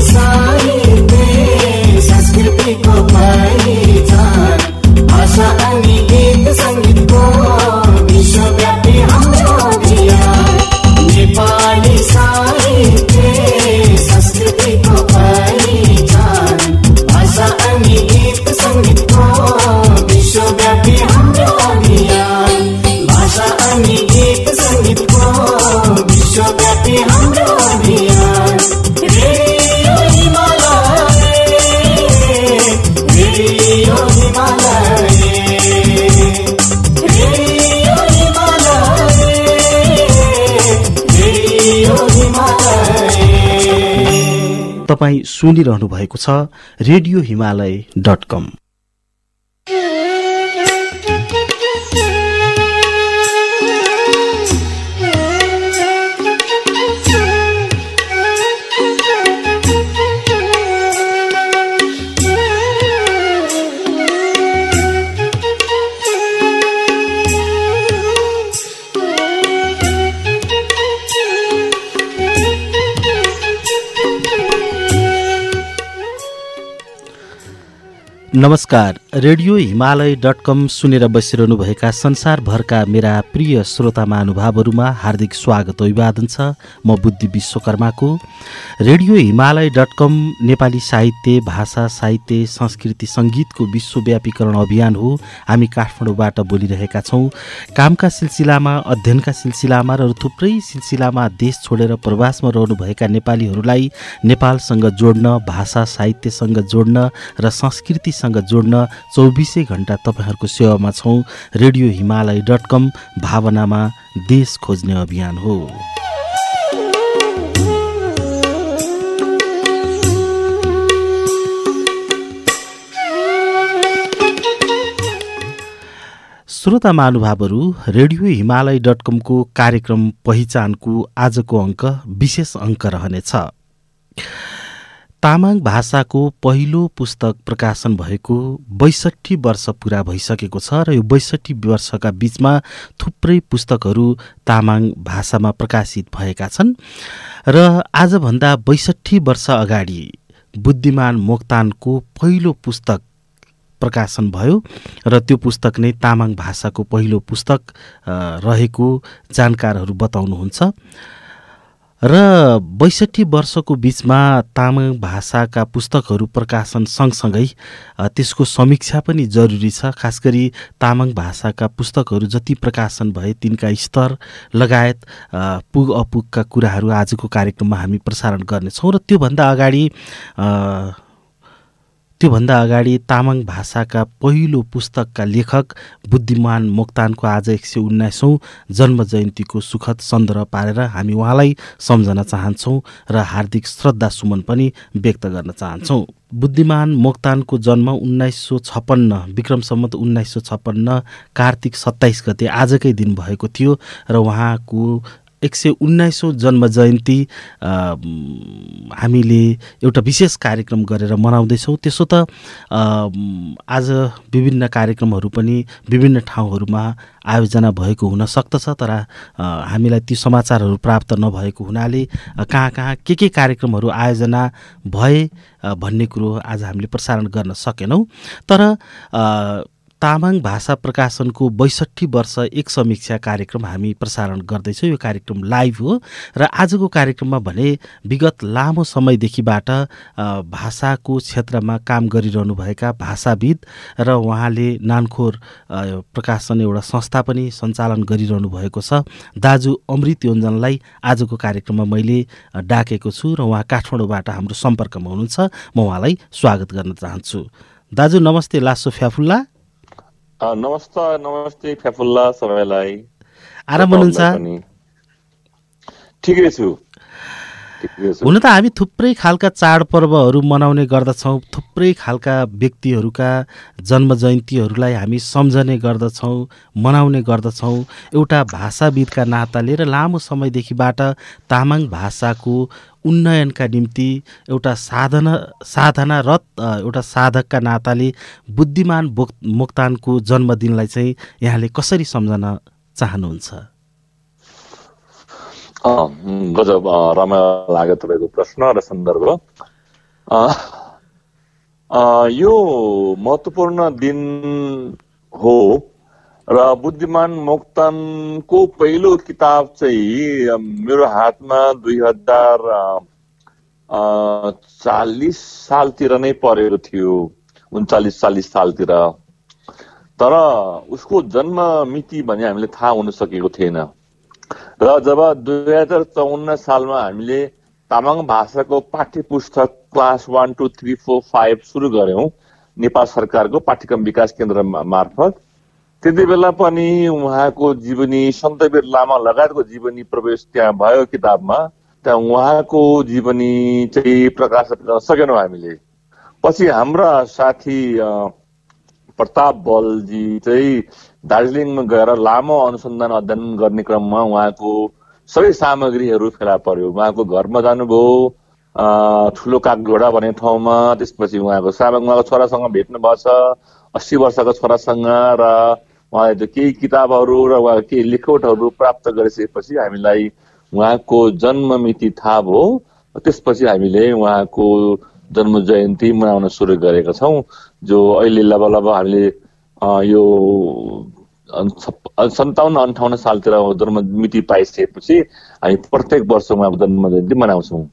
साहित्य तपाईँ सुनिरहनु भएको छ रेडियो हिमालय डट कम। नमस्कार रेडियो हिमालय डट कम सुनेर बसिरहनुभएका संसारभरका मेरा प्रिय श्रोता महानुभावहरूमा हार्दिक स्वागत अभिवादन छ। म Buddhi विश्वकर्माको radio Himalaya dot com Nepali साहित्य भाषा साहित्य संस्कृति सङ्गीतको विश्वव्यापीकरण अभियान हो। हामी काठमाडौँबाट बोलिरहेका छौँ। कामका सिलसिलामा अध्ययनका सिलसिलामा र थुप्रै सिलसिलामा देश छोडेर प्रवासमा रहनुभएका नेपालीहरूलाई नेपालसँग जोड्न भाषा साहित्यसँग जोड्न र संस्कृति सँग जोड्न चौबिसै घन्टा तपाईँहरूको सेवामा छौँ। रेडियो हिमालय डट कम भावनामा देश खोज्ने अभियान हो। श्रोता महानुभावहरू रेडियो हिमालय डट कमको कार्यक्रम पहिचानको आजको अङ्क विशेष अङ्क रहनेछ। तामाङ भाषाको पहिलो पुस्तक प्रकाशन भएको बैसठी वर्ष पुरा भइसकेको छ र यो बैसठी वर्षका बिचमा थुप्रै पुस्तकहरू तामाङ भाषामा प्रकाशित भएका छन्। र आजभन्दा बैसठी वर्ष अगाडि बुद्धिमान मोक्तानको पहिलो पुस्तक प्रकाशन भयो र त्यो पुस्तक नै तामाङ भाषाको पहिलो पुस्तक रहेको जानकारहरू बताउनुहुन्छ। र बैसठी वर्षको बिचमा तामाङ भाषाका पुस्तकहरू प्रकाशन सँगसँगै त्यसको समीक्षा पनि जरुरी छ। खास गरी तामाङ भाषाका पुस्तकहरू जति प्रकाशन भए तिनका स्तर लगायत पुग अपुगका कुराहरू आजको कार्यक्रममा हामी प्रसारण गर्नेछौँ। र त्योभन्दा अगाडि त्योभन्दा अगाडि तामाङ भाषाका पहिलो पुस्तकका लेखक बुद्धिमान मोक्तानको आज एक सय उन्नाइसौँ जन्म जयन्तीको सुखद सन्दर्भ पारेर हामी उहाँलाई सम्झन चाहन्छौँ र हार्दिक श्रद्धा सुमन पनि व्यक्त गर्न चाहन्छौँ। बुद्धिमान मोक्तानको जन्म उन्नाइस सौ छप्पन्न विक्रम सम्मत उन्नाइस सौ छप्पन्न कार्तिक सत्ताइस गते आजकै दिन भएको थियो र उहाँको एक सय उन्नाइसौँ जन्म जयन्ती हामीले एउटा विशेष कार्यक्रम गरेर मनाउँदैछौँ। त्यसो त आज विभिन्न कार्यक्रमहरू पनि विभिन्न ठाउँहरूमा आयोजना भएको हुन सक्दछ तर हामीलाई ती समाचारहरू प्राप्त नभएको हुनाले कहाँ कहाँ के के कार्यक्रमहरू आयोजना भए भन्ने कुरो आज हामीले प्रसारण गर्न सकेनौँ। तर तामाङ भाषा प्रकाशनको बैसठी वर्ष एक समीक्षा कार्यक्रम हामी प्रसारण गर्दैछौँ। यो कार्यक्रम लाइभ हो र आजको कार्यक्रममा भने विगत लामो समयदेखिबाट भाषाको क्षेत्रमा काम गरिरहनुभएका भाषाविद र उहाँले नानखोर प्रकाशन एउटा संस्था पनि सञ्चालन गरिरहनु भएको छ। दाजु अमृत योन्जनलाई आजको कार्यक्रममा मैले डाकेको छु र उहाँ काठमाडौँबाट हाम्रो सम्पर्कमा हुनुहुन्छ। म उहाँलाई स्वागत गर्न चाहन्छु। दाजु नमस्ते लासो फ्याफुल्ला। अ, नमस्ते नमस्ते फ्याफुल्ला सबैलाई आराम हुनुहुन्छ ठिकै छु हुन त हामी थुप्रै खालका चाडपर्वहरू मनाउने गर्दछौँ। थुप्रै खालका व्यक्तिहरूका जन्म जयन्तीहरूलाई हामी सम्झने गर्दछौँ मनाउने गर्दछौँ। एउटा भाषाविदका नाताले र लामो समयदेखिबाट तामाङ भाषाको उन्नयनका निम्ति एउटा साधना साधनारत एउटा साधकका नाताले बुद्धिमान बोक मोक्तानको जन्मदिनलाई चाहिँ यहाँले कसरी सम्झन चाहनुहुन्छ? गजब रमाइलो लाग्यो तपाईँको प्रश्न र सन्दर्भ यो महत्त्वपूर्ण दिन हो र बुद्धिमान मोक्तानको पहिलो किताब चाहिँ मेरो हातमा दुई हजार चालिस सालतिर नै परेको थियो उन्चालिस चालिस सालतिर तर उसको जन्म मिति भने हामीले थाहा हुन सकेको थिएन र जब दुई हजार चौन्न सालमा हामीले तामाङ भाषाको पाठ्य पुस्तक class one two three four five सुरु गऱ्यौँ नेपाल सरकारको पाठ्यक्रम विकास केन्द्र मार्फत। त्यति बेला पनि उहाँको जीवनी सन्तवीर लामा लगायतको जीवनी प्रवेश त्यहाँ भयो किताबमा। त्यहाँ उहाँको जीवनी चाहिँ प्रकाशित गर्न सकेनौँ हामीले। पछि हाम्रा साथी प्रताप बलजी चाहिँ दार्जिलिङमा गएर लामो अनुसन्धान अध्ययन गर्ने क्रममा उहाँको सबै सामग्रीहरू फेला पर्यो। उहाँको घरमा जानुभयो ठुलो कागझोडा भन्ने ठाउँमा त्यसपछि उहाँको सामग्री उहाँको छोरासँग भेट्नु भएको छ अस्सी वर्षको छोरासँग र उहाँले त्यो केही किताबहरू र उहाँको केही लेखौटहरू प्राप्त गरिसकेपछि हामीलाई उहाँको जन्म मिति थाहा भयो। त्यसपछि हामीले उहाँको जन्म जयन्ती मनाउन सुरु गरेका छौँ। जो अहिले लब लब हामीले यो सन्ताउन्न अन्ठाउन्न सालतिर जन्म मिति पाइसकेपछि हामी प्रत्येक वर्ष उहाँको जन्म जयन्ती मनाउँछौँ।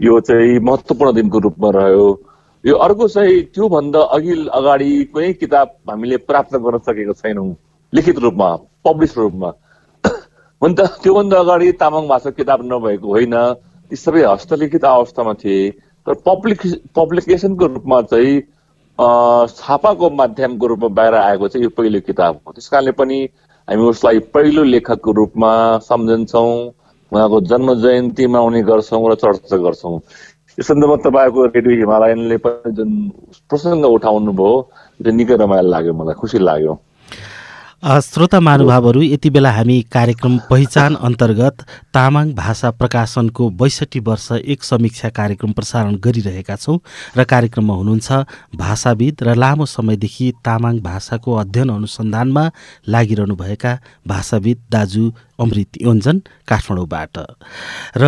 यो चाहिँ महत्त्वपूर्ण दिनको रूपमा रह्यो। यो अर्को चाहिँ त्योभन्दा अघि अगाडि कुनै किताब हामीले प्राप्त गर्न सकेको छैनौँ। लिखित रूपमा पब्लिस रूपमा। हुन त त्योभन्दा अगाडि तामाङ भाषा किताब नभएको होइन। ती सबै हस्तलिखित अवस्थामा थिए। तर पब्लिक पब्लिकेसनको रूपमा चाहिँ छापाको माध्यमको रूपमा बाहिर आएको चाहिँ यो पहिलो किताब हो। त्यस कारणले पनि हामी उसलाई पहिलो लेखकको रूपमा सम्झन्छौँ उहाँको जन्म जयन्ती मनाउने गर्छौँ र चर्चा गर्छौँ। यो सन्दर्भमा तपाईँको रेडियो हिमालयनले पनि जुन प्रसङ्ग उठाउनु भयो त्यो निकै रमाइलो लाग्यो मलाई खुसी लाग्यो। श्रोता महानुभावहरू यति बेला हामी कार्यक्रम पहिचान अन्तर्गत तामाङ भाषा प्रकाशनको बैसठी वर्ष एक समीक्षा कार्यक्रम प्रसारण गरिरहेका छौँ र कार्यक्रममा हुनुहुन्छ भाषाविद र लामो समयदेखि तामाङ भाषाको अध्ययन अनुसन्धानमा लागिरहनुभएका भाषाविद दाजु अमृत योन्जन काठमाडौँबाट। र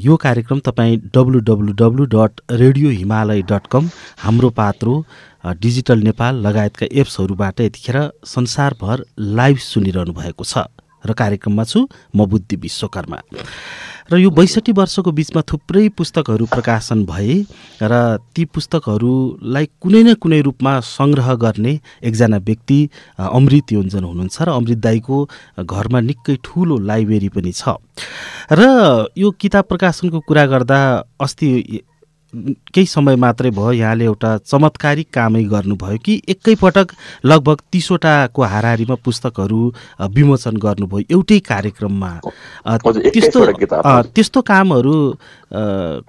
यो कार्यक्रम तपाईँ W dot radio Himalaya dot com Hamro Patro digital Nepal लगायतका एप्सहरूबाट यतिखेर संसारभर लाइभ सुनिरहनु भएको छ र कार्यक्रममा छु म बुद्धि विश्वकर्मा। र यो बैसठी वर्षको बिचमा थुप्रै पुस्तकहरू प्रकाशन भए र ती पुस्तकहरूलाई कुनै न कुनै रूपमा सङ्ग्रह गर्ने एकजना व्यक्ति अमृत योन्जन हुनुहुन्छ र अमृत दाईको घरमा निकै ठुलो लाइब्रेरी पनि छ। र यो किताब प्रकाशनको कुरा गर्दा अस्ति केही समय मात्रै भयो यहाँले एउटा चमत्कारिक कामै गर्नुभयो कि एकैपटक लगभग तिसवटाको हाराहारीमा पुस्तकहरू विमोचन गर्नुभयो एउटै कार्यक्रममा? त्यस्तो। त्यस्तो कामहरू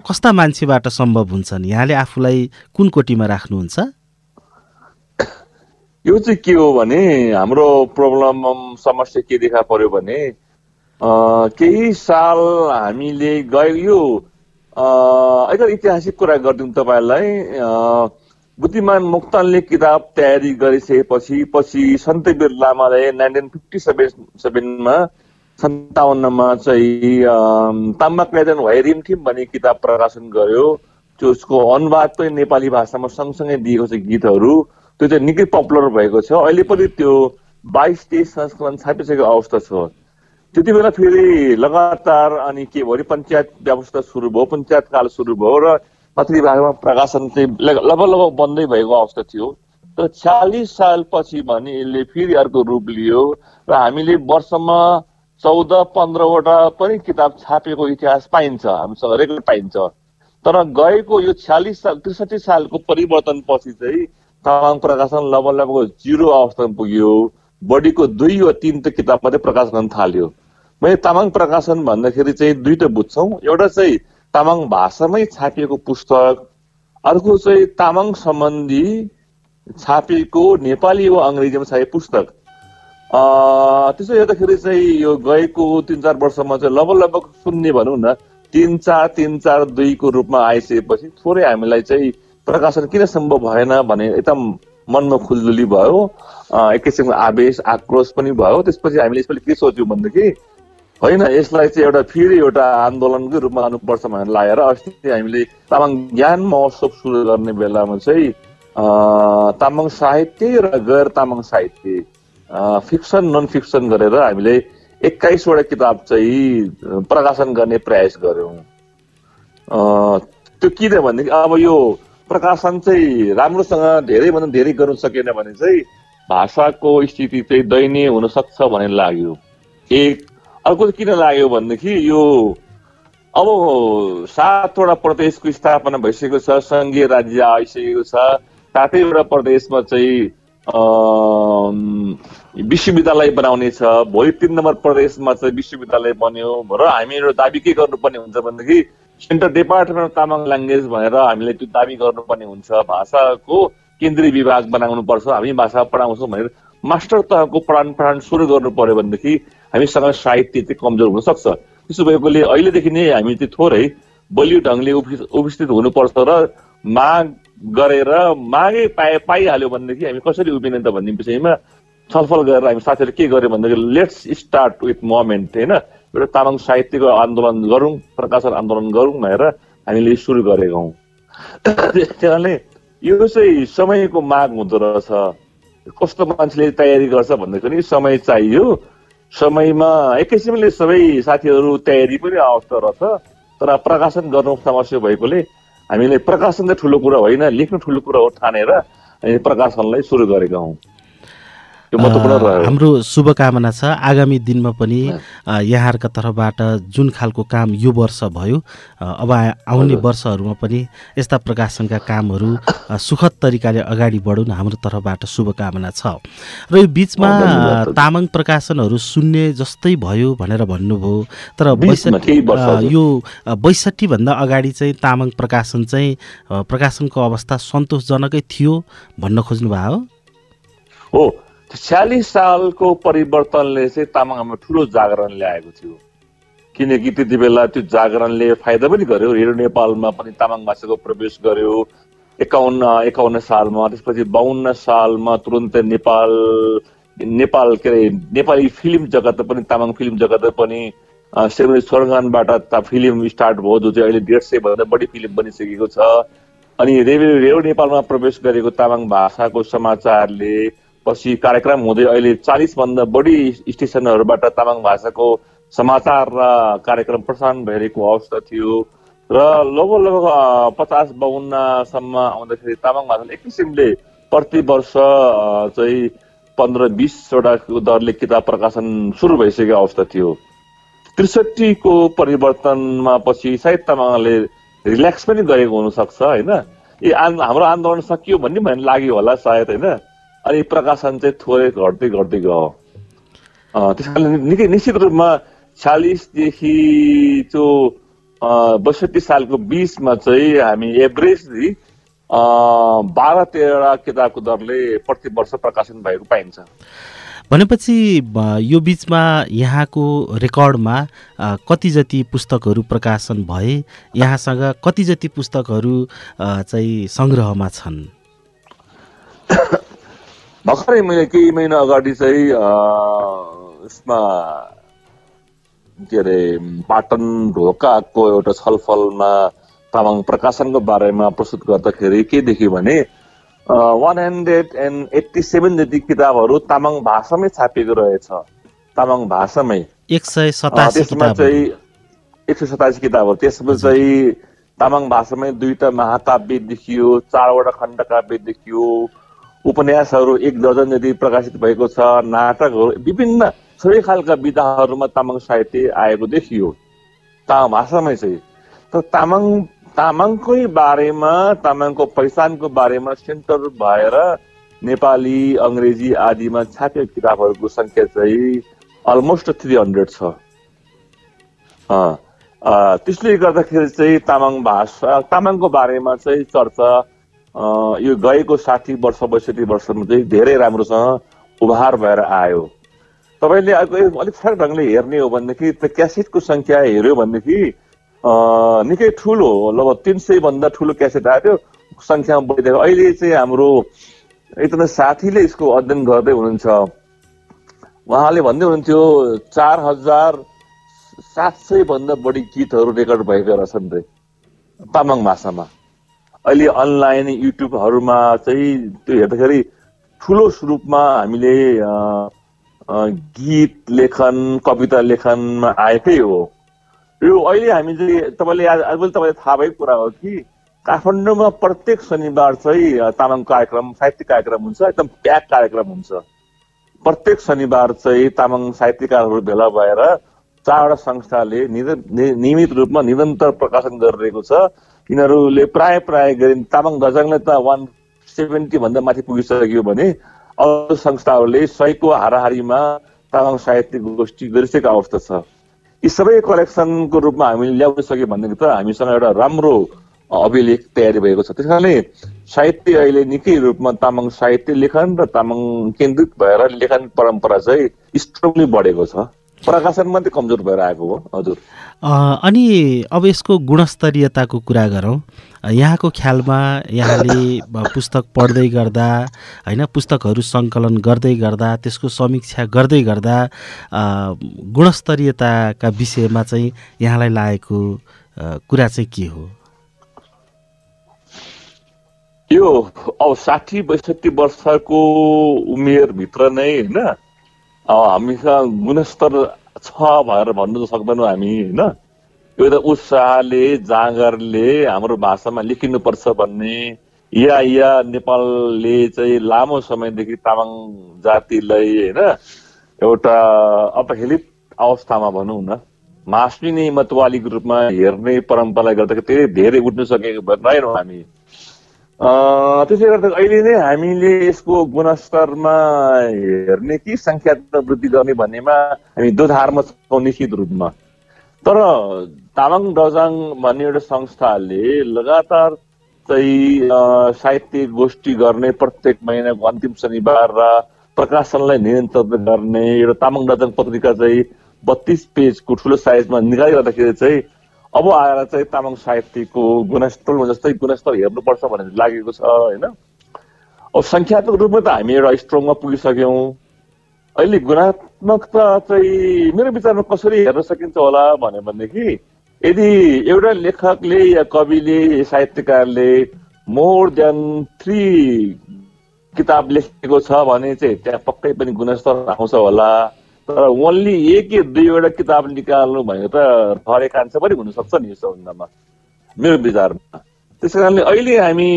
कस्ता मान्छेबाट सम्भव हुन्छन्? यहाँले आफूलाई कुन कोटीमा राख्नुहुन्छ? यो चाहिँ के हो भने हाम्रो प्रब्लम समस्या के देखा पर्यो भने केही साल हामीले गयो यो एकदम ऐतिहासिक कुरा गरिदिउँ तपाईँलाई बुद्धिमान मुक्तानले किताब तयारी गरिसकेपछि पछि सन्तवीर लामाले नाइन्टिन फिफ्टी सेभेन सेभेनमा सन्ताउन्नमा चाहिँ ताम्बा कैदन भए रिमठिम भन्ने किताब प्रकाशन गर्यो। त्यो उसको अनुवाद पनि नेपाली भाषामा सँगसँगै दिएको छ गीतहरू। त्यो चाहिँ निकै पपुलर भएको छ। अहिले पनि त्यो बाइस तेइस संस्करण छापिसकेको अवस्था छ। त्यति बेला फेरि लगातार अनि के भयो भने पञ्चायत व्यवस्था सुरु भयो पञ्चायत काल सुरु भयो र मातृभाषामा प्रकाशन चाहिँ लग- लगभग लगभग बन्दै भएको अवस्था थियो। तर चालिस सालपछि भने यसले फेरि अर्को रूप लियो र हामीले वर्षमा चौध पन्ध्रवटा पनि किताब छापेको इतिहास पाइन्छ हामीसँग रेकर्ड पाइन्छ। तर गएको यो छ्यालिस साल त्रिसठी सालको परिवर्तनपछि चाहिँ तामाङ प्रकाशन लगभग लगभग जिरो अवस्थामा पुग्यो। बढीको दुई वा तिन त किताब मात्रै प्रकाश गर्न थाल्यो। मैले तामाङ प्रकाशन भन्दाखेरि चाहिँ दुईटा बुझ्छौँ। एउटा चाहिँ तामाङ भाषामै छापिएको पुस्तक अर्को चाहिँ तामाङ सम्बन्धी छापिएको नेपाली वा अङ्ग्रेजीमा छापिएको पुस्तक। त्यसो हेर्दाखेरि चाहिँ यो गएको तिन चार वर्षमा चाहिँ लगभग लगभग शून्य भनौँ न तिन चार तिन चार दुईको रूपमा आइसकेपछि थोरै हामीलाई चाहिँ प्रकाशन किन सम्भव भएन भने एकदम मनमा खुल्दुली भयो। एक किसिमको आवेश आक्रोश पनि भयो। त्यसपछि हामीले यसपालि के सोच्यौँ भनेदेखि होइन यसलाई चाहिँ एउटा फेरि एउटा आन्दोलनकै रूपमा गर्नुपर्छ भनेर लागेर अस्ति हामीले तामाङ ज्ञान महोत्सव सुरु गर्ने बेलामा चाहिँ तामाङ साहित्य र गैर तामाङ साहित्य फिक्सन नन फिक्सन गरेर हामीले एक्काइसवटा किताब चाहिँ प्रकाशन गर्ने प्रयास गऱ्यौँ। त्यो किन भनेदेखि अब यो प्रकाशन चाहिँ राम्रोसँग धेरैभन्दा धेरै गर्नु सकेन भने चाहिँ भाषाको स्थिति चाहिँ दयनीय हुन सक्छ भन्ने लाग्यो। एक अर्को किन लाग्यो भनेदेखि यो अब सातवटा प्रदेशको स्थापना भइसकेको छ सङ्घीय राज्य आइसकेको छ सातैवटा प्रदेशमा चाहिँ विश्वविद्यालय बनाउने छ भोलि तिन नम्बर प्रदेशमा चाहिँ विश्वविद्यालय बन्यो र हामीहरू दाबी के गर्नुपर्ने हुन्छ भनेदेखि central department of Tamang language भनेर हामीले त्यो दाबी गर्नुपर्ने हुन्छ भाषाको केन्द्रीय विभाग बनाउनुपर्छ हामी भाषा पढाउँछौँ भनेर मास्टर तहको पढान पढान सुरु गर्नु पर्यो भनेदेखि हामीसँग साहित्य चाहिँ कमजोर हुनसक्छ त्यसो भएकोले अहिलेदेखि नै हामी चाहिँ थोरै बलियो ढङ्गले उपि- उपस्थित हुनुपर्छ र माग गरेर मागै पाए पाइहाल्यो भनेदेखि हामी कसरी उभिने त भन्ने विषयमा छलफल गरेर हामी साथीहरू के गर्यो भनेदेखि लेट्स स्टार्ट विथ मोमेन्ट होइन? एउटा तामाङ साहित्यको आन्दोलन गरौँ प्रकाशन आन्दोलन गरौँ भनेर हामीले सुरु गरेका हौँ। त्यस कारणले यो चाहिँ समयको माग हुँदो रहेछ। कस्तो मान्छेले तयारी गर्छ भन्दाखेरि समय चाहियो। समयमा एक किसिमले सबै साथीहरू तयारी पनि अवस्था रहेछ तर प्रकाशन गर्नु समस्या भएकोले हामीले प्रकाशन चाहिँ ठुलो कुरा होइन लेख्नु ठुलो कुरा हो ठानेर प्रकाशनलाई सुरु गरेका हौँ। हाम्रो शुभकामना छ। आगामी दिनमा पनि यहाँहरूका तर्फबाट जुन खालको काम यो वर्ष भयो अब आउने वर्षहरूमा पनि यस्ता प्रकाशनका कामहरू सुखद तरिकाले अगाडि बढुन् हाम्रो तर्फबाट शुभकामना छ। र यो बिचमा तामाङ प्रकाशनहरू सुन्ने जस्तै भयो भनेर भन्नुभयो। तर बैसठी। यो बैसठी भन्दा अगाडि चाहिँ तामाङ प्रकाशन चाहिँ प्रकाशनको अवस्था सन्तोषजनकै थियो भन्न खोज्नु भयो हो। छ्यालिस सालको परिवर्तनले चाहिँ तामाङमा ठुलो जागरण ल्याएको थियो। किनकि त्यति बेला त्यो जागरणले फाइदा पनि गर्यो। रेडियो नेपालमा पनि तामाङ भाषाको प्रवेश गर्यो। एकाउन्न एकाउन्न सालमा त्यसपछि बाहन्न सालमा तुरन्तै नेपाल नेपाल के अरे नेपाली फिल्म जगत पनि तामाङ फिल्म जगत पनि श्रीमती स्वर्गानबाट ता फिल्म स्टार्ट भयो जो चाहिँ अहिले डेढ सय भन्दा बढी फिल्म बनिसकेको छ। अनि रेडियो रेडियो नेपालमा प्रवेश गरेको तामाङ भाषाको समाचारले पछि कार्यक्रम हुँदै अहिले चालिस भन्दा बढी स्टेसनहरूबाट तामाङ भाषाको समाचार र कार्यक्रम प्रसारण भइरहेको अवस्था थियो। र लगभग लगभग पचास बाहन्नसम्म आउँदाखेरि तामाङ भाषाले एक किसिमले प्रति वर्ष चाहिँ पन्ध्र बिसवटा दरले किताब प्रकाशन सुरु भइसकेको अवस्था थियो। त्रिसठीको परिवर्तनमा पछि सायद तामाङले रिल्याक्स पनि गरेको हुनसक्छ होइन? ए आन्- हाम्रो आन्दोलन सकियो भन्ने भन्ने लाग्यो होला सायद होइन? अनि प्रकाशन चाहिँ थोरै घट्दै घट्दै गयो। त्यस कारणले निकै निश्चित रूपमा छ्यालिसदेखि त्यो बैसठी सालको बिचमा चाहिँ हामी एभरेजली बाह्र तेह्रवटा किताबको दरले प्रति वर्ष प्रकाशन भएको पाइन्छ। भनेपछि यो बिचमा यहाँको रेकर्डमा कति जति पुस्तकहरू प्रकाशन भए यहाँसँग कति जति पुस्तकहरू चाहिँ सङ्ग्रहमा छन्? भर्खरै मैले केही महिना अगाडि चाहिँ यसमा के अरे पाटन ढोकाको एउटा छलफलमा तामाङ प्रकाशनको बारेमा प्रस्तुत गर्दाखेरि के देख्यो भने one hundred and eighty seven जति किताबहरू तामाङ भाषामै छापिएको रहेछ। तामाङ भाषामै। एक सय त्यसमा चाहिँ एक सय सतासी किताबहरू। त्यसमा चाहिँ तामाङ भाषामै दुईटा महाकाव्य देखियो चारवटा खण्डकाव्य देखियो उपन्यासहरू एक दर्जन जति प्रकाशित भएको छ नाटकहरू विभिन्न सबै खालका विधाहरूमा तामाङ साहित्य आएको देखियो। तामाङ भाषामै चाहिँ। तर तामाङ तामाङकै बारेमा तामाङको पहिचानको बारेमा सेन्टर भएर नेपाली अङ्ग्रेजी आदिमा छापिएको किताबहरूको सङ्ख्या चाहिँ अलमोस्ट थ्री हन्ड्रेड छ। त्यसले गर्दाखेरि चाहिँ तामाङ भाषा तामाङको बारेमा चाहिँ चर्चा यो गएको साठी वर्ष बैसठी वर्षमा चाहिँ धेरै राम्रोसँग उभार भएर आयो। तपाईँले अर्को अलिक फरक ढङ्गले हेर्ने हो भनेदेखि त्यो क्यासेटको सङ्ख्या हेऱ्यो भनेदेखि निकै ठुलो हो। लगभग तिन सय भन्दा ठुलो क्यासेट आयो सङ्ख्यामा बढिदिएको अहिले चाहिँ हाम्रो एकजना साथीले यसको अध्ययन गर्दै हुनुहुन्छ। उहाँले भन्दै हुनुहुन्थ्यो चार हजार सात सय भन्दा बढी गीतहरू रेकर्ड भएका रहेछन् रे तामाङ भाषामा। अहिले अनलाइन युट्युबहरूमा चाहिँ त्यो हेर्दाखेरि ठुलो स्वरूपमा हामीले गीत लेखन कविता लेखनमा आएकै हो। यो अहिले हामी चाहिँ तपाईँले आज आजभोलि तपाईँलाई थाहा भएको कुरा हो कि काठमाडौँमा प्रत्येक शनिबार चाहिँ तामाङ कार्यक्रम साहित्यिक कार्यक्रम हुन्छ एकदम प्याक कार्यक्रम हुन्छ। प्रत्येक शनिबार चाहिँ तामाङ साहित्यकारहरू भेला भएर चारवटा संस्थाले निर- नियमित रूपमा निरन्तर प्रकाशन गरिरहेको छ। यिनीहरूले प्राय प्राय गरी तामाङ दजाङले त वान सेभेन्टी भन्दा माथि पुगिसक्यो भने अरू संस्थाहरूले सयको हाराहारीमा तामाङ साहित्यिक गोष्ठी गरिसकेको अवस्था छ। यी सबै कलेक्सनको रूपमा हामीले ल्याउन सक्यो भनेदेखि त हामीसँग एउटा राम्रो अभिलेख तयारी भएको छ। त्यस कारणले साहित्य अहिले निकै रूपमा तामाङ साहित्य लेखन र तामाङ केन्द्रित भएर लेखन परम्परा चाहिँ स्ट्रङली बढेको छ। प्रकाशन मात्रै कमजोर भएर आएको हो हजुर। अनि अब यसको गुणस्तरीयताको कुरा गरौँ। यहाँको ख्यालमा यहाँले पुस्तक पढ्दै गर्दा होइन पुस्तकहरू सङ्कलन गर्दै गर्दा त्यसको समीक्षा गर्दै गर्दा गुणस्तरीयताका विषयमा चाहिँ यहाँलाई लागेको कुरा चाहिँ के हो? यो अब साठी बैसठी वर्षको उमेरभित्र नै होइन हामीसँग गुणस्तर छ भनेर भन्नु त सक्दैनौँ हामी होइन एउटा उत्साहले जाँगरले हाम्रो भाषामा लेखिनुपर्छ भन्ने या या नेपालले चाहिँ लामो समयदेखि तामाङ जातिलाई होइन एउटा अपहेलित अवस्थामा भनौँ न मास्मिने मतवालीको रूपमा हेर्ने परम्पराले गर्दाखेरि धेरै धेरै उठ्न सकेको रहेनौँ हामी त्यसले गर्दा अहिले नै हामीले यसको गुणस्तरमा हेर्ने कि सङ्ख्यात्मक वृद्धि गर्ने भन्नेमा हामी दोधारमा छौँ निश्चित रूपमा। तर तामाङ डजाङ भन्ने एउटा संस्थाले लगातार चाहिँ साहित्य गोष्ठी गर्ने प्रत्येक महिनाको अन्तिम शनिबार र प्रकाशनलाई नियन्त्रण गर्ने एउटा तामाङ डजाङ पत्रिका चाहिँ बत्तिस पेजको ठुलो साइजमा निकालिरहँदाखेरि चाहिँ अब आएर चाहिँ तामाङ साहित्यको गुणस्तर जस्तै गुणस्तर हेर्नुपर्छ भनेर लागेको छ होइन? अब सङ्ख्यात्मक रूपमा त हामी एउटा स्ट्रङमा पुगिसक्यौँ। अहिले गुणात्मकता चाहिँ मेरो विचारमा कसरी हेर्न सकिन्छ होला भन्यो भनेदेखि यदि एउटा लेखकले या कविले साहित्यकारले मोर देन थ्री किताब लेखेको छ भने चाहिँ त्यहाँ पक्कै पनि गुणस्तर आउँछ होला। तर ओन्ली एक दुईवटा किताब निकाल्नु भनेको त हरेक कान्छ पनि हुनसक्छ नि यो सम्बन्धमा मेरो विचारमा। त्यस कारणले अहिले हामी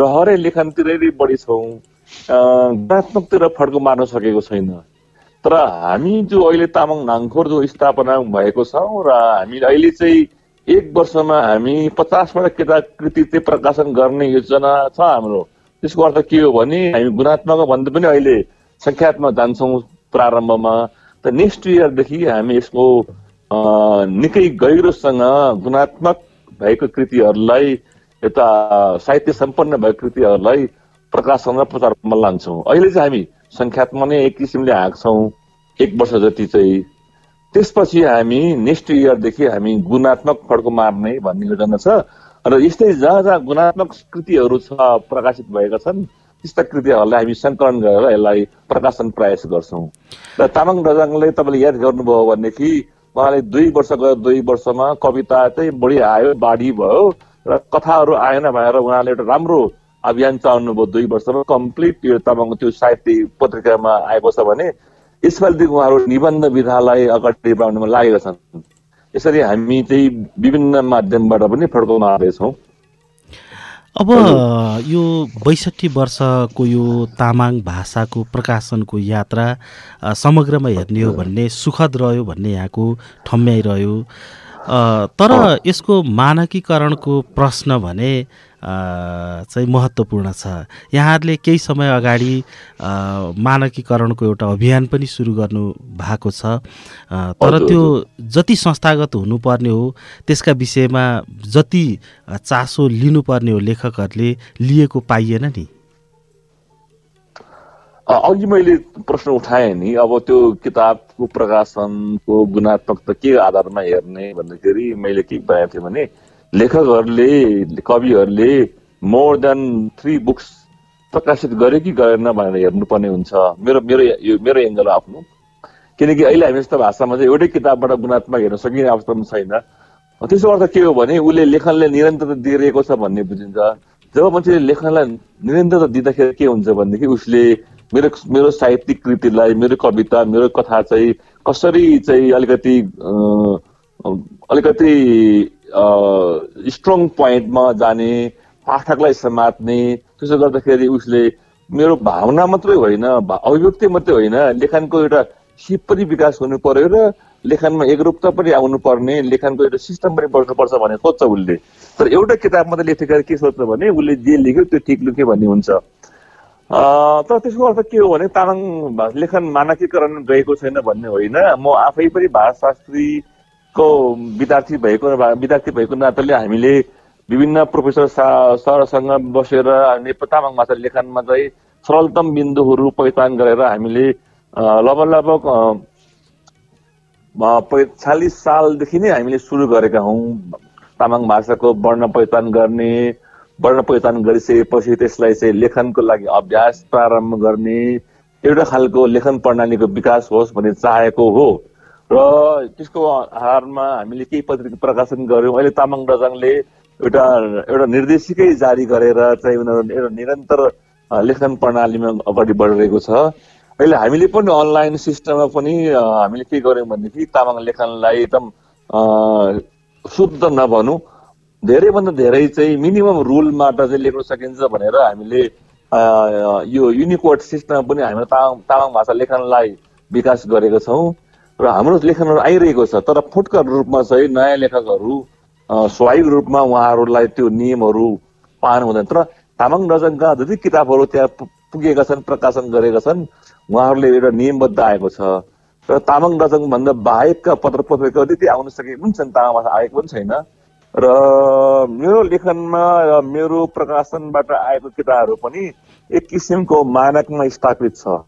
रहरै लेखनतिरै बढी छौँ गुणात्मकतिर फड्को मार्न सकेको छैन। तर हामी जो अहिले तामाङ नाङखोर जो स्थापना भएको छौँ र हामी अहिले चाहिँ एक वर्षमा हामी पचासवटा किताब कृति चाहिँ प्रकाशन गर्ने योजना छ हाम्रो। त्यसको अर्थ के हो भने हामी गुणात्मक भन्दा पनि अहिले सङ्ख्यात्मक जान्छौँ। प्रारम्भमा त नेक्स्ट इयरदेखि हामी यसको निकै गहिरोसँग गुणात्मक भएको कृतिहरूलाई यता साहित्य सम्पन्न भएको कृतिहरूलाई प्रकाशन र प्रचारमा लान्छौँ। अहिले चाहिँ हामी सङ्ख्यात्मक नै एक किसिमले हाँक्छौँ एक वर्ष जति चाहिँ। त्यसपछि हामी नेक्स्ट इयरदेखि हामी गुणात्मक फड्को मार्ने भन्ने योजना छ। र यस्तै जहाँ जहाँ गुणात्मक कृतिहरू छ प्रकाशित भएका छन् त्यस्ता कृतिहरूलाई हामी सङ्कलन गरेर यसलाई प्रकाशन प्रयास गर्छौँ। र तामाङ रजाङले तपाईँले याद गर्नुभयो भनेदेखि उहाँले दुई वर्ष गयो दुई वर्षमा कविता चाहिँ बढी आयो बाढी भयो र कथाहरू आएन भनेर उहाँले एउटा राम्रो अभियान चलाउनु भयो दुई वर्षमा। कम्प्लिट यो तामाङको त्यो साहित्य पत्रिकामा आएको छ भने यसपालिदेखि उहाँहरू निबन्ध विधालाई अगाडि बढाउनुमा लागेका छन्। यसरी हामी चाहिँ विभिन्न माध्यमबाट पनि फड्को मार्दैछौँ अब यो बैसठी वर्षको यो तामाङ भाषाको प्रकाशनको यात्रा समग्रमा हेर्ने हो भन्ने सुखद रह्यो भन्ने यहाँको ठम्याइरह्यो अ, तर यसको मानकीकरणको प्रश्न भने चाहिँ महत्त्वपूर्ण छ। यहाँहरूले केही समय अगाडि मानकीकरणको एउटा अभियान पनि सुरु गर्नु भएको छ। तर त्यो जति संस्थागत हुनुपर्ने हो त्यसका विषयमा जति चासो लिनुपर्ने हो लेखकहरूले लिएको पाइएन नि। अघि मैले प्रश्न उठाएँ नि अब त्यो किताबको प्रकाशनको गुणात्मकता के आधारमा हेर्ने भन्दाखेरि मैले के भनेको थिएँ भने लेखकहरूले कविहरूले मोर देन थ्री बुक्स प्रकाशित गरे कि गरेन भनेर हेर्नुपर्ने हुन्छ। मेरो मेरो यो मेरो एङ्गल आफ्नो। किनकि अहिले हामी जस्तो भाषामा चाहिँ एउटै किताबबाट गुणात्मक हेर्न सकिने अवस्थामा छैन। त्यसो अर्थ के हो भने उसले लेखनले निरन्तरता दिइरहेको छ भन्ने बुझिन्छ। जब मान्छेले लेखनलाई निरन्तरता दिँदाखेरि के हुन्छ भनेदेखि उसले मेरो मेरो साहित्यिक कृतिलाई मेरो कविता मेरो कथा चाहिँ कसरी चाहिँ अलिकति अलिकति स्ट्रङ पोइन्टमा जाने पाठकलाई समात्ने त्यसो गर्दाखेरि उसले मेरो भावना मात्रै होइन अभिव्यक्ति मात्रै होइन लेखनको एउटा सिप पनि विकास हुनु पर्यो र लेखनमा एकरूपता पनि आउनु पर्ने लेखनको एउटा सिस्टम पनि बढ्नुपर्छ भनेर सोध्छ उसले। तर एउटा किताब मात्रै लेखेर के सोध्छ भने उसले जे लेख्यो त्यो ठिक लेख्यो भन्ने हुन्छ तर त्यसको अर्थ के हो भने तामाङ लेखन मानकीकरण गएको छैन भन्ने होइन। म आफै पनि भाषाशास्त्रीको विद्यार्थी भएको विद्यार्थी भएको नाताले हामीले विभिन्न प्रोफेसर सरसँग बसेर तामाङ भाषा लेखनमा चाहिँ सरलतम बिन्दुहरू पहिचान गरेर हामीले लगभग लगभग पैँचालिस सालदेखि नै हामीले सुरु गरेका हौँ। तामाङ भाषाको वर्ण पहिचान गर्ने वर्ण पहिचान गरिसकेपछि त्यसलाई चाहिँ लेखनको लागि अभ्यास प्रारम्भ गर्ने एउटा खालको लेखन प्रणालीको विकास होस् भन्ने चाहेको हो। र त्यसको आधारमा हामीले केही पत्रिका प्रकाशन गऱ्यौँ। अहिले तामाङ रजाङले एउटा एउटा निर्देशिकै जारी गरेर चाहिँ उनीहरू एउटा निरन्तर लेखन प्रणालीमा अगाडि बढिरहेको छ। अहिले हामीले पनि अनलाइन सिस्टममा पनि हामीले के गर्यौँ भनेदेखि तामाङ लेखनलाई एकदम शुद्ध नभनौँ। धेरैभन्दा धेरै चाहिँ मिनिमम रुलबाट चाहिँ लेख्न सकिन्छ भनेर हामीले यो युनिकोड सिस्टममा पनि हामीले तामाङ तामाङ भाषा लेखनलाई विकास गरेको छौँ। र हाम्रो लेखनहरू आइरहेको छ तर फुटकर रूपमा चाहिँ नयाँ लेखकहरू स्वाभाविक रूपमा उहाँहरूलाई त्यो नियमहरू पाउनु हुँदैन। तर तामाङ रजनका जति किताबहरू त्यहाँ पुगेका छन् प्रकाशन गरेका छन् उहाँहरूले एउटा नियमबद्ध आएको छ। र तामाङ भन्दा बाहेकका पत्र पत्रिका त्यति आउन सकेको पनि छन् तामाङ आएको पनि छैन। र मेरो लेखनमा मेरो प्रकाशनबाट आएको किताबहरू पनि एक किसिमको मानकमा स्थापित छ।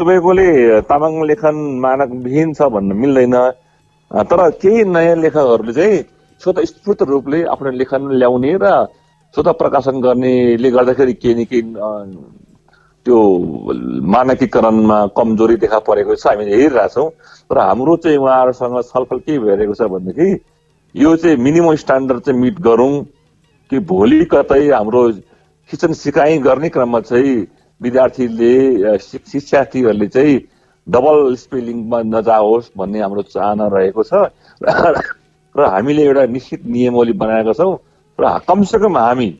भएकोले तामाङ लेखन मानकविहीन छ भन्न मिल्दैन। तर केही नयाँ लेखकहरूले चाहिँ स्वतस्फूर्त रूपले आफ्नो लेखन ल्याउने र स्वत प्रकाशन गर्नेले गर्दाखेरि केही न केही त्यो मानकीकरणमा कमजोरी देखा परेको छ हामीले हेरिरहेछौँ र हाम्रो चाहिँ उहाँहरूसँग छलफल के भइरहेको छ भनेदेखि यो चाहिँ मिनिमम स्ट्यान्डर्ड चाहिँ मिट गरौँ कि भोलि कतै हाम्रो शिक्षण सिकाइ गर्ने क्रममा चाहिँ विद्यार्थीले शिक्षार्थीहरूले चाहिँ डबल स्पेलिङमा नजाओस् भन्ने हाम्रो चाहना रहेको छ। र हामीले एउटा निश्चित नियमावली बनाएका छौँ। र कमसेकम हामी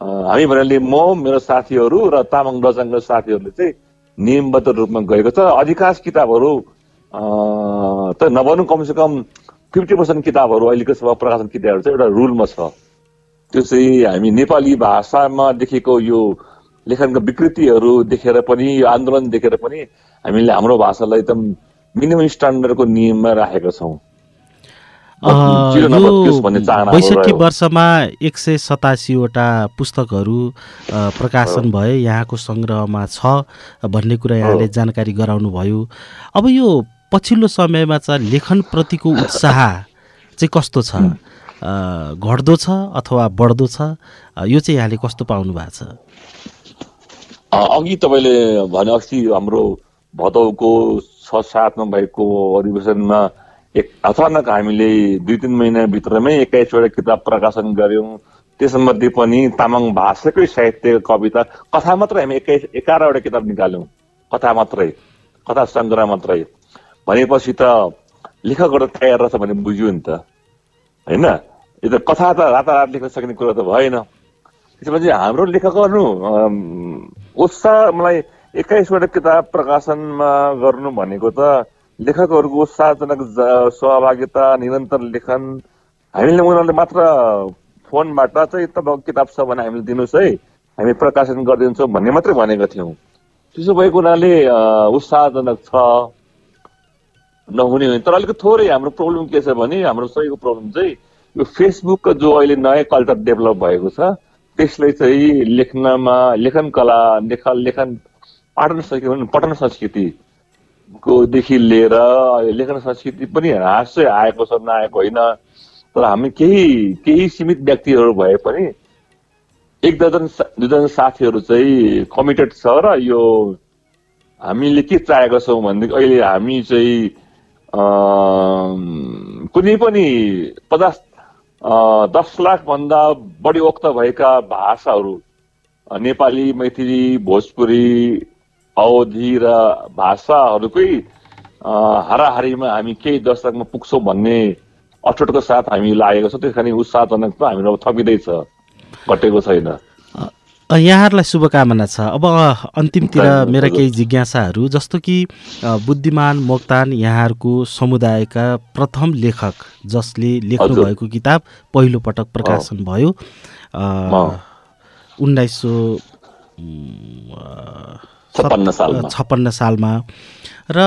हामी भन्नाले म मेरो साथीहरू र तामाङ डजाङको साथीहरूले चाहिँ नियमबद्ध रूपमा गएको छ। अधिकांश किताबहरू त नभनौँ कमसेकम फिफ्टी पर्सेन्ट किताबहरू अहिलेको समय प्रकाशन किताबहरू चाहिँ एउटा रुलमा छ। त्यो चाहिँ हामी नेपाली भाषामा देखेको यो लेखनको विकृतिहरू देखेर पनि यो आन्दोलन देखेर पनि हामीले हाम्रो भाषालाई एकदम मिनिमम स्ट्यान्डर्डको नियममा राखेका छौँ। बैसठी वर्षमा एक सय सतासीवटा पुस्तकहरू प्रकाशन भए यहाँको सङ्ग्रहमा छ भन्ने कुरा यहाँले जानकारी गराउनु भयो अब यो पछिल्लो समयमा चाहिँ लेखनप्रतिको उत्साह चाहिँ कस्तो छ? घट्दो छ अथवा बढ्दो छ? यो चाहिँ यहाँले कस्तो पाउनु भएको छ? अघि तपाईँले भने अस्ति हाम्रो भदौको छ सातमा भएको अधिवेशनमा एक अचानक हामीले दुई तिन महिनाभित्रमै एक्काइसवटा किताब प्रकाशन गऱ्यौँ त्यसमध्ये पनि तामाङ भाषाकै साहित्य कविता कथा मात्रै हामी एक्काइस एघारवटा किताब निकाल्यौँ कथा मात्रै कथा सङ्ग्रह मात्रै भनेपछि त लेखकबाट तयार रहेछ भने बुझ्यो नि त होइन यो त कथा त रातारात लेख्न सक्ने कुरो त भएन त्यसपछि हाम्रो लेखकहरू उत्साह मलाई एक्काइसवटा किताब प्रकाशनमा गर्नु भनेको त लेखकहरूको उत्साहजनक सहभागिता निरन्तर लेखन। हामीले उनीहरूले मात्र फोनबाट चाहिँ तपाईँको किताब छ भने हामीले दिनुहोस् है। हामी प्रकाशन गरिदिन्छौँ भन्ने मात्रै भनेका थियौँ। त्यसो भएको हुनाले उत्साहजनक छ। नहुने तर अलिकति थोरै हाम्रो प्रब्लम के छ भने हाम्रो सबैको प्रब्लम चाहिँ यो फेसबुकको जो अहिले नयाँ कल्चर डेभलप भएको छ त्यसले चाहिँ लेख्नमा लेखन कला लेख लेखन पाठन संस्कृति पठन संस्कृति कोदेखि लिएर लेखन संस्कृति पनि ह्रासै आएको छ नआएको होइन। तर हामी केही केही सीमित व्यक्तिहरू भए पनि एक दर्जन दुईजना साथीहरू चाहिँ कमिटेड छ र यो हामीले के चाहेका छौँ भनेदेखि अहिले हामी चाहिँ कुनै पनि पचास दस लाखभन्दा बढी वक्त भएका भाषाहरू नेपाली मैथिली भोजपुरी अवधि र भाषाहरूकै हाराहारीमा हामी केही दशकमा पुग्छौँ भन्ने अठोटको साथ हामी लागेको छ। त्यस कारण उत्साहजनक त हामीलाई थपिँदैछ घटेको छैन। यहाँहरूलाई शुभकामना छ अब अन्तिमतिर मेरा। केही जिज्ञासाहरू जस्तो कि बुद्धिमान मोक्तान यहाँहरूको समुदायका प्रथम लेखक जसले लेख्नु हजुर। भएको किताब पहिलो पटक प्रकाशन भयो। उन्नाइस सौ छप्पन्न सालमा। छप्पन्न सालमा। र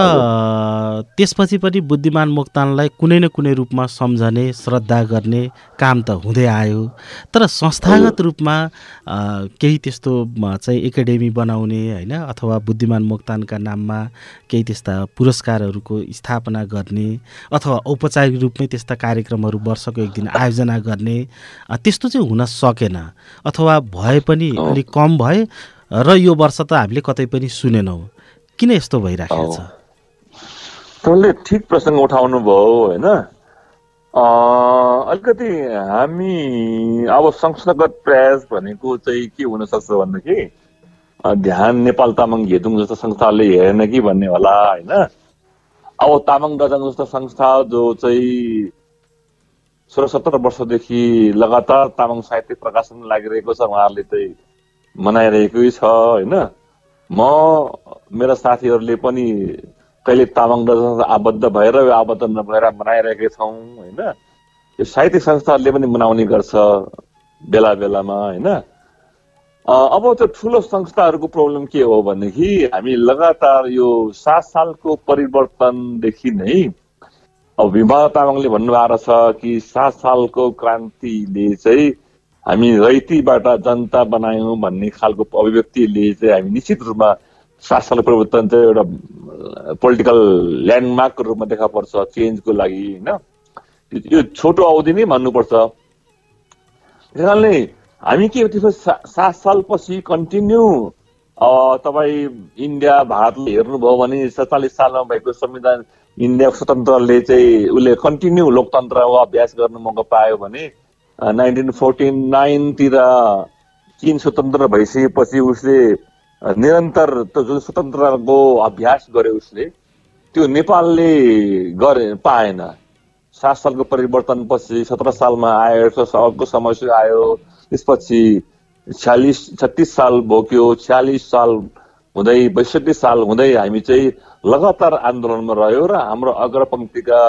त्यसपछि पनि बुद्धिमान मोक्तानलाई कुनै न कुनै रूपमा सम्झने श्रद्धा गर्ने काम त हुँदै आयो। तर संस्थागत रूपमा केही त्यस्तो चाहिँ एकाडेमी बनाउने होइन अथवा बुद्धिमान मोक्तानका नाममा केही त्यस्ता पुरस्कारहरूको स्थापना गर्ने अथवा औपचारिक रूपमै त्यस्ता कार्यक्रमहरू वर्षको एक दिन आयोजना गर्ने त्यस्तो चाहिँ हुन सकेन। अथवा भए पनि। अलिक कम भए र यो वर्ष त हामीले कतै पनि सुनेनौँ। किन यस्तो भइराखेको छ? तपाईँले ठिक प्रसङ्ग उठाउनु भयो होइन? अलिकति हामी अब संस्थागत प्रयास भनेको चाहिँ के हुनसक्छ भनेदेखि ध्यान नेपाल तामाङ घेदुङ जस्तो संस्थाले हेरेन कि भन्ने होला होइन? अब तामाङ दजाङ जस्तो संस्था जो चाहिँ सोह्र सत्र वर्षदेखि लगातार तामाङ साहित्य प्रकाशन लागिरहेको छ उहाँहरूले चाहिँ मनाइरहेकै छ होइन? म मेरा साथीहरूले पनि कहिले तामाङ आबद्ध भएर आबद्ध नभएर मनाइरहेकै छौँ होइन? यो साहित्यिक संस्थाहरूले पनि मनाउने गर्छ बेला बेलामा होइन? अब त्यो ठुलो संस्थाहरूको प्रब्लम के हो भनेदेखि हामी लगातार यो सात सालको परिवर्तनदेखि नै अब विवाह तामाङले भन्नुभएको छ कि सात सालको क्रान्तिले चाहिँ हामी रैतीबाट जनता बनायौँ भन्ने खालको अभिव्यक्तिले चाहिँ हामी निश्चित रूपमा सालको परिवर्तन चाहिँ एउटा पोलिटिकल ल्यान्डमार्कको रूपमा देखा पर्छ चेन्जको लागि होइन? यो छोटो अवधि नै भन्नुपर्छ। त्यस कारणले हामी के त्यसपछि सा- सात सालपछि कन्टिन्यू तपाईँ इन्डिया भारतले हेर्नुभयो भने सत्तालिस सालमा भएको संविधान इन्डियाको स्वतन्त्रले चाहिँ उसले कन्टिन्यू लोकतन्त्रको अभ्यास गर्नु मौका पायो भने नाइन्टिन फोर्टी नाइनतिर चिन स्वतन्त्र भइसकेपछि उसले निरन्तर त्यो जुन स्वतन्त्रको अभ्यास गर्यो उसले त्यो नेपालले गरे पाएन। सात सालको परिवर्तनपछि सत्र सालमा आयो अर्को समस्या आयो त्यसपछि छ्यालिस छत्तिस साल भोग्यो छ्यालिस साल हुँदै बैसठी साल हुँदै हामी चाहिँ लगातार आन्दोलनमा रह्यो र हाम्रो अग्रपङ्क्तिका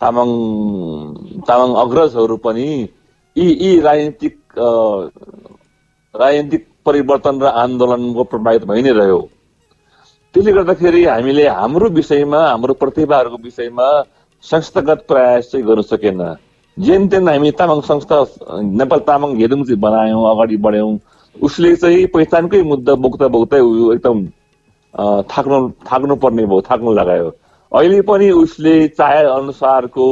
तामाङ तामाङ अग्रजहरू पनि यी यी राजनीतिक राजनीतिक परिवर्तन र आन्दोलनको प्रभावित भइ नै रह्यो त्यसले गर्दाखेरि हामीले हाम्रो विषयमा हाम्रो प्रतिभाहरूको विषयमा संस्थागत प्रयास चाहिँ गर्न सकेन जेन तेन हामी तामाङ संस्था नेपाल तामाङ घेदुङ चाहिँ बनायौँ अगाडि बढ्यौँ उसले चाहिँ पहिचानकै मुद्दा बोक्दा बोक्दै ऊ एकदम थाक्नु थाक्नु पर्ने भयो थाक्नु लगायो अहिले पनि उसले चाहे अनुसारको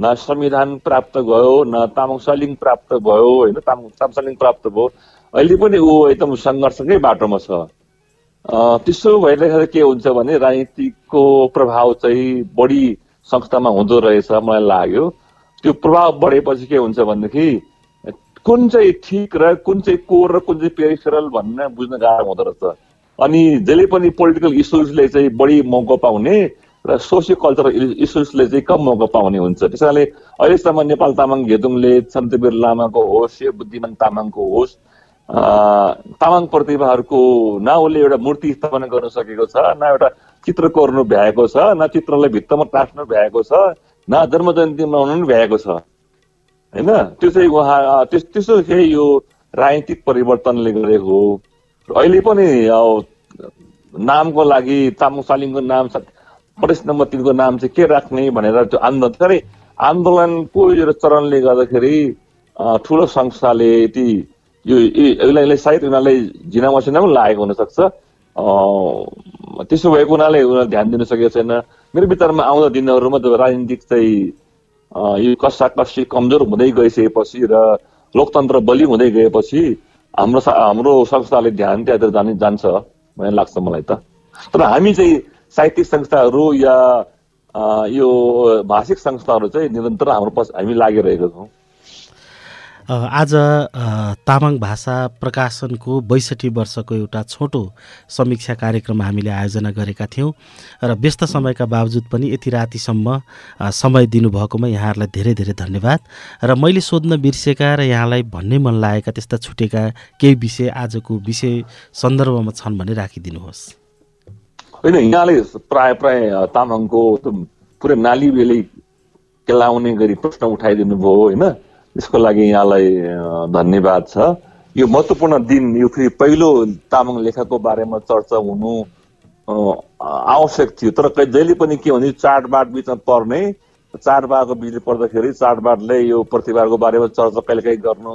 न संविधान प्राप्त भयो न तामाङ सलिङ प्राप्त भयो होइन? तामाङ तामाङ सलिङ प्राप्त भयो। अहिले पनि ऊ एकदम सङ्घर्षकै बाटोमा छ। त्यसो भइरहेको के हुन्छ भने राजनीतिको प्रभाव चाहिँ बढी संस्थामा हुँदो रहेछ मलाई लाग्यो। त्यो प्रभाव बढेपछि के हुन्छ भनेदेखि कुन चाहिँ ठिक र कुन चाहिँ कोर र कुन चाहिँ पेरिफेरल भन्ने बुझ्न गाह्रो हुँदो रहेछ। अनि जसले पनि पोलिटिकल इस्युजले चाहिँ बढी मौका पाउने र सोसियो कल्चरल इस्युजले चाहिँ कम मौका पाउने हुन्छ। त्यस कारणले अहिलेसम्म नेपाल तामाङ घेदुङले सन्तवीर लामाको होस् या बुद्धिमान तामाङको होस् तामाङ प्रतिभाहरूको न उसले एउटा मूर्ति स्थापना गर्न सकेको छ न एउटा चित्र कोर्नु भ्याएको छ न चित्रलाई भित्तामा टाँस्नु भ्याएको छ न जन्म जयन्ती मनाउनु भ्याएको छ। होइन? त्यो चाहिँ उहाँ त्यस त्यसो चाहिँ यो राजनीतिक परिवर्तनले गरेको हो। अहिले पनि नामको लागि तामाङ सालिङको नाम प्रदेश नम्बर तिनको नाम चाहिँ के राख्ने भनेर त्यो आन्दोलन तर आन्दोलनको यो चरणले गर्दाखेरि ठुलो संस्थाले ती यो यसलाई सायद उनीहरूलाई झिना मसिना पनि लागेको हुनसक्छ। त्यसो भएको हुनाले उनीहरूले ध्यान दिन सकेको छैन। मेरो विचारमा आउँदो दिनहरूमा जब राजनीतिक चाहिँ यो कसाकसी कमजोर हुँदै गइसकेपछि र लोकतन्त्र बलि हुँदै गएपछि हाम्रो हाम्रो संस्थाले ध्यान त्यहाँतिर जाने जान्छ भन्ने लाग्छ मलाई त। तर हामी चाहिँ साहित्यिक संस्थाहरू या यो भाषिक संस्थाहरू चाहिँ निरन्तर हाम्रो पछि हामी लागिरहेको छौँ। आज तामाङ भाषा प्रकाशनको बैसठी वर्षको एउटा छोटो समीक्षा कार्यक्रम हामीले आयोजना गरेका थियौँ र व्यस्त समयका बावजुद पनि यति रातिसम्म समय दिनुभएकोमा यहाँहरूलाई धेरै धेरै धन्यवाद। र मैले सोध्न बिर्सेका र यहाँलाई भन्नै मन लागेका त्यस्ता छुटेका केही विषय आजको विषय सन्दर्भमा छन् भने राखिदिनुहोस्। होइन यहाँले प्राय प्राय तामाङको पुरै नाली बेली केलाउने गरी प्रश्न उठाइदिनु भयो होइन? यसको लागि यहाँलाई धन्यवाद छ। यो महत्त्वपूर्ण दिन यो फेरि पहिलो तामाङ लेखकको बारेमा चर्चा हुनु आवश्यक थियो। तर जहिले पनि के भने चाडबाड बिचमा पर्ने चाडबाडको बिचले पर्दाखेरि चाडबाडले यो प्रतिभाको बारेमा चर्चा कहिलेकाहीँ गर्नु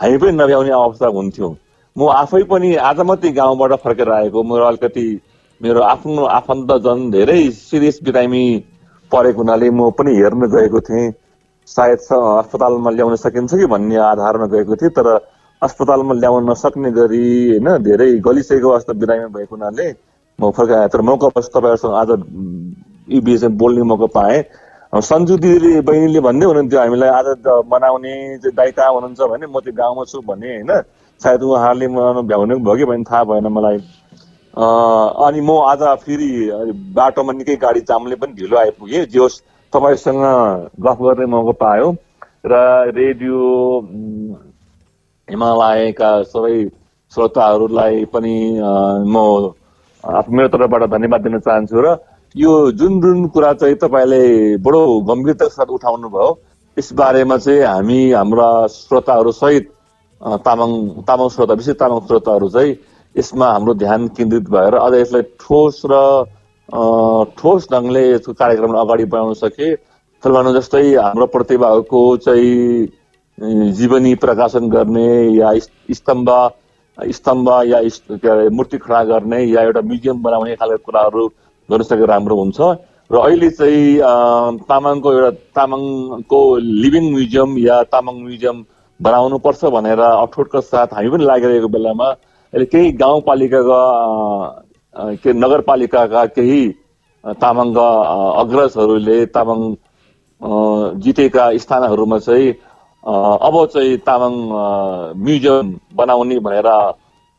हामी पनि नभ्याउने अवस्था हुन्थ्यो। म आफै पनि आज मात्रै गाउँबाट फर्केर आएको मेरो अलिकति मेरो आफ्नो आफन्तजन धेरै सिरियस बिरामी परेको हुनाले म पनि हेर्न गएको थिएँ। सायद अस्पतालमा ल्याउन सकिन्छ कि भन्ने आधारमा गएको थिएँ तर अस्पतालमा ल्याउन नसक्ने गरी होइन धेरै गलिसकेको अवस्था बिरामी भएको हुनाले म फर्काएँ तर मौका पछि तपाईँहरूसँग आज यी बोल्ने मौका पाएँ। सन्जु दिदीले बहिनीले भन्दै हुनुहुन्थ्यो हामीलाई आज मनाउने कहाँ हुनुहुन्छ भने म त्यो गाउँमा छु भने होइन सायद उहाँहरूले मनाउनु भ्याउनु भयो कि भन्ने थाहा भएन मलाई। अनि म आज फेरि बाटोमा निकै गाडी जामले पनि ढिलो आइपुगेँ जे होस् तपाईँसँग गफ गर्ने मौका पायो र रेडियो हिमालयका सबै श्रोताहरूलाई पनि म मेरो तर्फबाट धन्यवाद दिन चाहन्छु र यो जुन जुन कुरा चाहिँ तपाईँले बडो गम्भीरताका साथ उठाउनु भयो यस बारेमा चाहिँ हामी हाम्रा श्रोताहरू सहित अ, तामाङ तामाङ श्रोता विशेष तामाङ श्रोताहरू चाहिँ यसमा हाम्रो ध्यान केन्द्रित भएर अझ यसलाई ठोस र ठोस ढङ्गले यसको कार्यक्रमलाई अगाडि बढाउन सके। फिल्मानु जस्तै हाम्रो प्रतिभाहरूको चाहिँ जीवनी प्रकाशन गर्ने या स्तम्भ स्तम्भ या मूर्ति खडा गर्ने या एउटा म्युजियम बनाउने खालको कुराहरू गर्न सके राम्रो हुन्छ। र अहिले चाहिँ तामाङको एउटा तामाङको लिभिङ म्युजियम या तामाङ म्युजियम बनाउनु पर्छ भनेर अठोटका साथ हामी पनि लागिरहेको बेलामा अहिले केही गाउँपालिकाका के नगरपालिकाका केही अ, अग्रजहरूले तामाङ जितेका स्थानहरूमा चाहिँ अब चाहिँ तामाङ म्युजियम बनाउने भनेर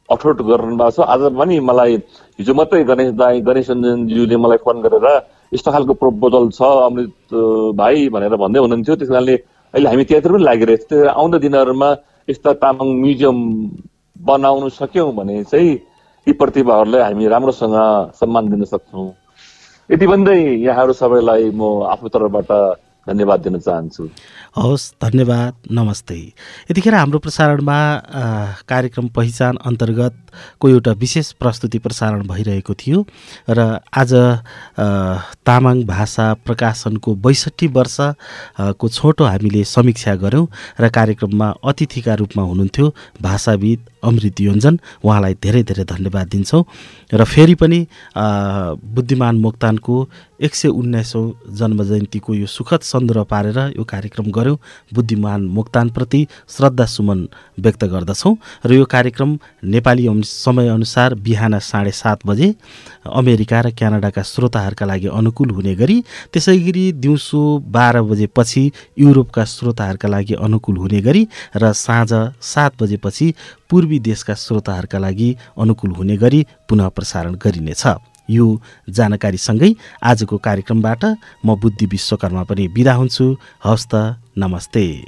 अठोट गरिरहनु भएको छ आज पनि मलाई हिजो मात्रै गणेश दाई गणेश रञ्जनज्यूले मलाई फोन गरेर यस्तो खालको प्रपोजल छ अमृत भाइ भनेर भन्दै हुनुहुन्थ्यो त्यस कारणले अहिले हामी त्यहाँतिर पनि लागिरहेको आउँदो दिनहरूमा यस्ता तामाङ म्युजियम बनाउन सक्यौँ भने चाहिँ यी प्रतिभाहरूलाई हामी राम्रोसँग सम्मान दिन सक्छौँ। यति भन्दै यहाँहरू सबैलाई म आफ्नो तर्फबाट धन्यवाद दिन चाहन्छु। हवस् धन्यवाद नमस्ते। यतिखेर हाम्रो प्रसारणमा कार्यक्रम पहिचान अन्तर्गतको एउटा विशेष प्रस्तुति प्रसारण भइरहेको थियो र आज तामाङ भाषा प्रकाशनको बैसठी वर्ष अ, को छोटो हामीले समीक्षा गऱ्यौँ र कार्यक्रममा अतिथिका रूपमा हुनुहुन्थ्यो भाषाविद अमृत योञ्जन उहाँलाई धेरै धेरै धन्यवाद दिन्छौँ। र फेरि पनि बुद्धिमान मोक्तानको एक सय उन्नाइसौँ जन्मजयन्तीको यो सुखद सन्दर्भ पारेर यो कार्यक्रम गऱ्यौँ। बुद्धिमान मोक्तानप्रति श्रद्धा सुमन व्यक्त गर्दछौँ। र यो कार्यक्रम नेपाली अनु- समयअनुसार बिहान साढे सात बजे अमेरिका र क्यानाडाका श्रोताहरूका लागि अनुकूल हुने गरी त्यसै गरी दिउँसो बाह्र बजेपछि युरोपका श्रोताहरूका लागि अनुकूल हुने गरी र साँझ सात बजेपछि पूर्वी देशका श्रोताहरूका लागि अनुकूल हुने गरी पुनः प्रसारण गरिनेछ। यो जानकारीसँगै आजको कार्यक्रमबाट म बुद्धि विश्वकर्मा पनि बिदा हुन्छु। हवस् त नमस्ते।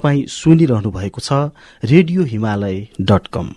तपाईँ सुनिरहनु भएको छ रेडियो हिमालय डट कम।